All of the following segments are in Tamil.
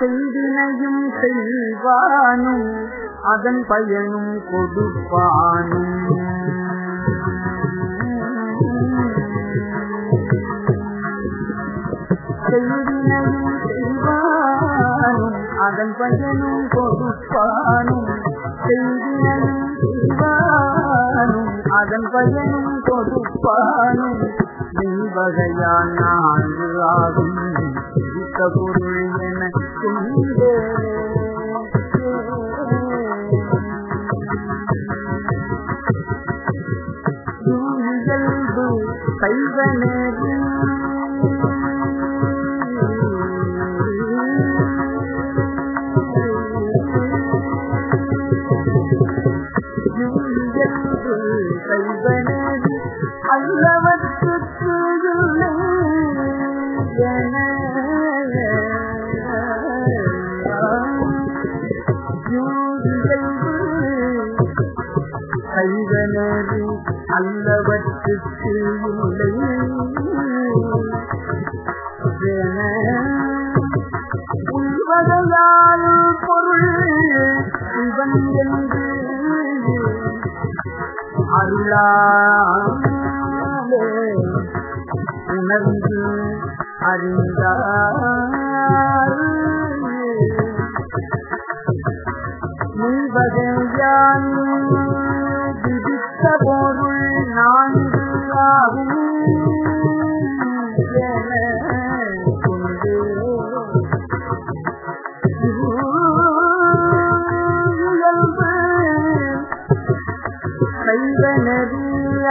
செய்தினையும் செய்வானும் அதன் பயனும் கொடுப்பானும். செய்தினையும் செய்வானும் அதன் பயனும் கொடுப்பானும். செய்தினையும் செய்வானும் அதன் பயனும் கொடுப்பானும். நீவகையால் நான்கு ஆகும். இருக்க பொருள் என கைவனது கைவனது அல்லவற்றுக்கு இல்லை கைவனது அல்லவற்றுக்கு இல்லை. என பொருள் இவன் என்று அருளாலே உணர்ந்து அறிந்தார். நீவகையான்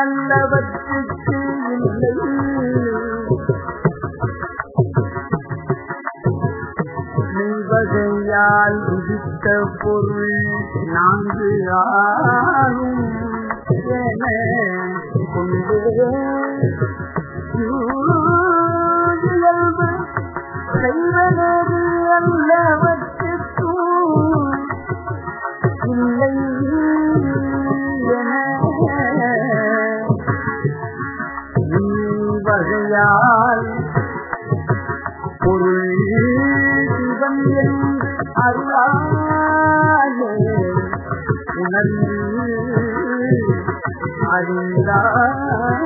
அல்லவற்றுக்கு இல்லை நெய்வகையால் உதித்த பொருள் நான்கு ஆகும் என கொண்டு தாயால் பொருள் சிவன் அருளாயே உணர்ந்து அறிந்தார்.